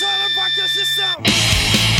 It's I about your system.